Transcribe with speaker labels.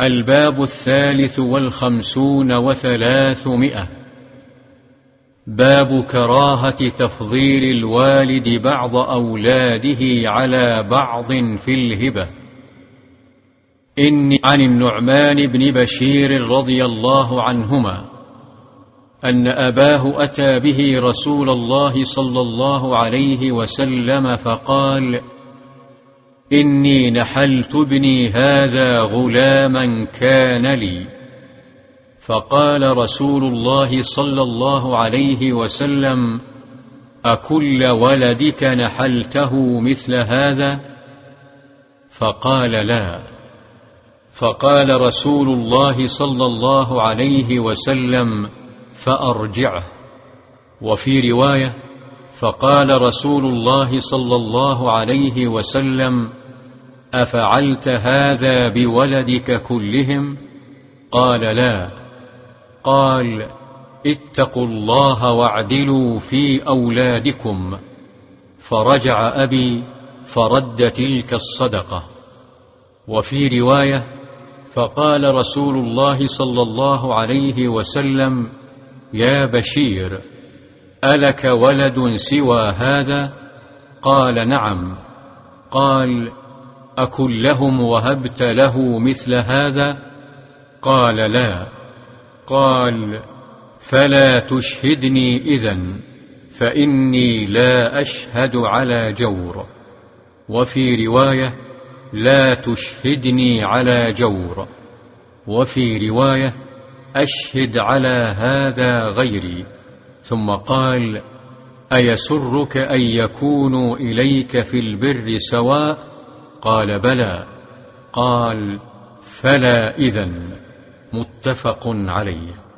Speaker 1: الباب الثالث والخمسون وثلاثمائة. باب كراهة تفضيل الوالد بعض أولاده على بعض في الهبة. إني عن النعمان بن بشير رضي الله عنهما أن أباه أتى به رسول الله صلى الله عليه وسلم فقال إني نحلت ابني هذا غلاما كان لي. فقال رسول الله صلى الله عليه وسلم أكل ولدك نحلته مثل هذا؟ فقال لا. فقال رسول الله صلى الله عليه وسلم فأرجعه. وفي رواية فقال رسول الله صلى الله عليه وسلم أفعلت هذا بولدك كلهم؟ قال لا. قال اتقوا الله واعدلوا في أولادكم. فرجع أبي فرد تلك الصدقة. وفي رواية فقال رسول الله صلى الله عليه وسلم يا بشير ألك ولد سوى هذا؟ قال نعم. قال أكن لهم وهبت له مثل هذا؟ قال لا. قال فلا تشهدني إذن فإني لا أشهد على جور. وفي رواية لا تشهدني على جور. وفي رواية أشهد على هذا غيري. ثم قال أيسرك أن يكونوا إليك في البر سواء؟ قال بلى. قال فلا إذن. متفق عليه.